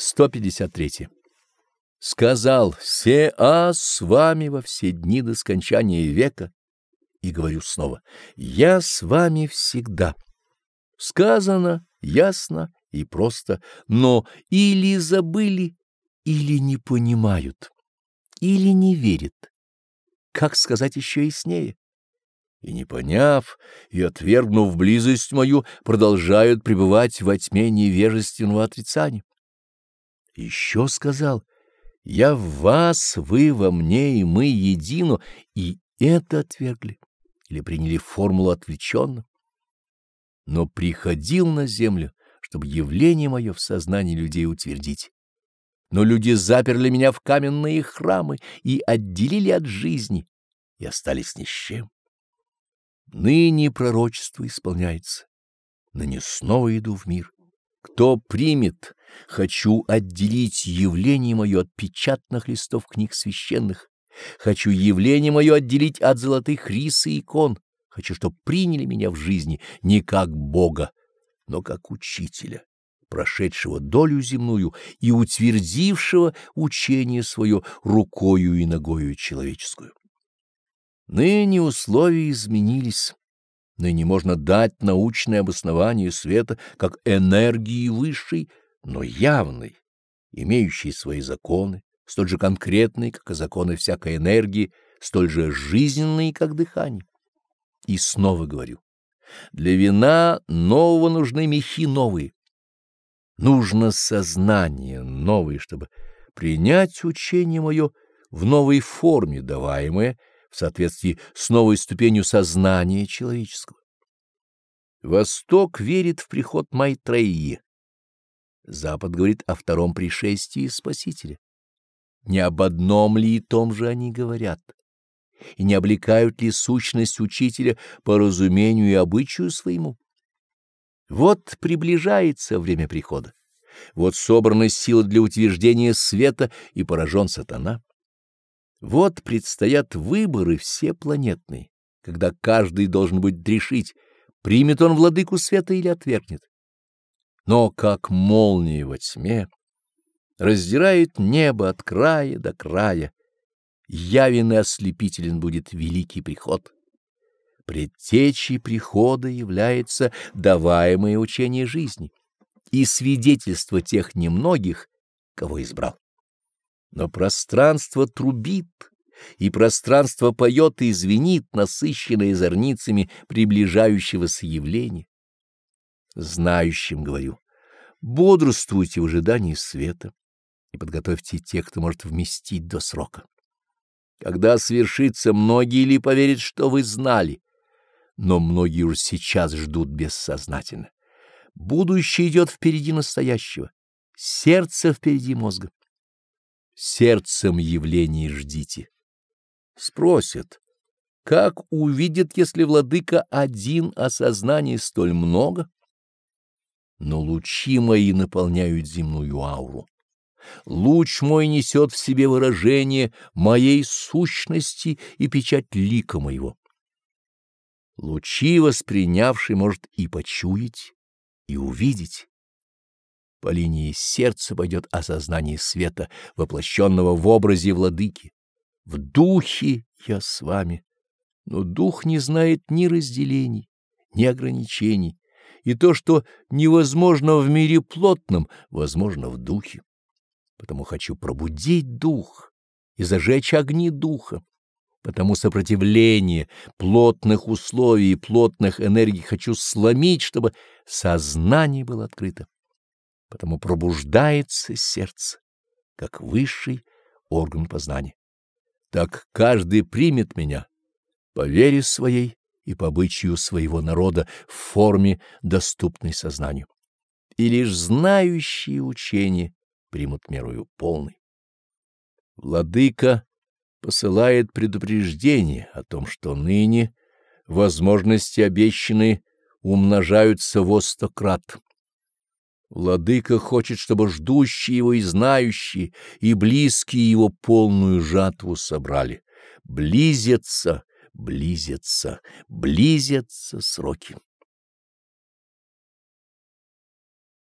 153. Сказал все а с вами во все дни до скончания века, и говорю снова, я с вами всегда. Сказано ясно и просто, но или забыли, или не понимают, или не верят. Как сказать еще яснее? И не поняв, и отвергнув близость мою, продолжают пребывать во тьме невежественного отрицания. Еще сказал, «Я в вас, вы во мне, и мы едино», и это отвергли или приняли формулу отвлеченно. Но приходил на землю, чтобы явление мое в сознании людей утвердить. Но люди заперли меня в каменные храмы и отделили от жизни, и остались ни с чем. Ныне пророчество исполняется, ныне снова иду в мир. Кто примет, хочу отделить явление мое от печатных листов книг священных, хочу явление мое отделить от золотых рис и икон, хочу, чтоб приняли меня в жизни не как Бога, но как учителя, прошедшего долю земную и утвердившего учение свое рукою и ногою человеческую. Ныне условия изменились. Ныне можно дать научное обоснование света как энергии высшей, но явной, имеющей свои законы, столь же конкретные, как и законы всякой энергии, столь же жизненные, как дыхание. И снова говорю, для вина нового нужны мехи новые. Нужно сознание новое, чтобы принять учение мое в новой форме, даваемое в соответствии с новой ступенью сознания человеческого. Восток верит в приход Майтреи. Запад говорит о втором пришествии Спасителя. Не об одном ли и том же они говорят? И не облекают ли сущность учителя по разумению и обычаю своему? Вот приближается время прихода. Вот собраны силы для утверждения света и поражен сатана. Вот предстоят выборы все планетные, когда каждый должен будет решить, примет он владыку света или отвергнет. Но как молния во тьме раздирает небо от края до края, явен и ослепителен будет великий приход. Предтечей прихода является даваемое учение жизни и свидетельство тех немногих, кого избрал. Но пространство трубит, и пространство поет и звенит, насыщенное зорницами приближающегося явления. Знающим говорю, бодрствуйте в ожидании света и подготовьте тех, кто может вместить до срока. Когда свершится, многие ли поверят, что вы знали, но многие уже сейчас ждут бессознательно. Будущее идет впереди настоящего, сердце впереди мозга сердцем явлений ждите. Спросят, как увидят, если владыка один, а сознание столь много? Но лучи мои наполняют земную ауру. Луч мой несет в себе выражение моей сущности и печать лика моего. Лучи воспринявший может и почуять, и увидеть. По линии сердца пойдет осознание света, воплощенного в образе владыки. В духе я с вами, но дух не знает ни разделений, ни ограничений, и то, что невозможно в мире плотном, возможно в духе. Потому хочу пробудить дух и зажечь огни духа. Потому сопротивление плотных условий и плотных энергий хочу сломить, чтобы сознание было открыто потому пробуждается сердце, как высший орган познания. Так каждый примет меня по вере своей и по обычаю своего народа в форме, доступной сознанию. И лишь знающие учения примут мерою полной. Владыка посылает предупреждение о том, что ныне возможности обещанные умножаются во сто крат Владыка хочет, чтобы ждущие его и знающие, и близкие его полную жатву собрали. Близятся, близятся, близятся сроки.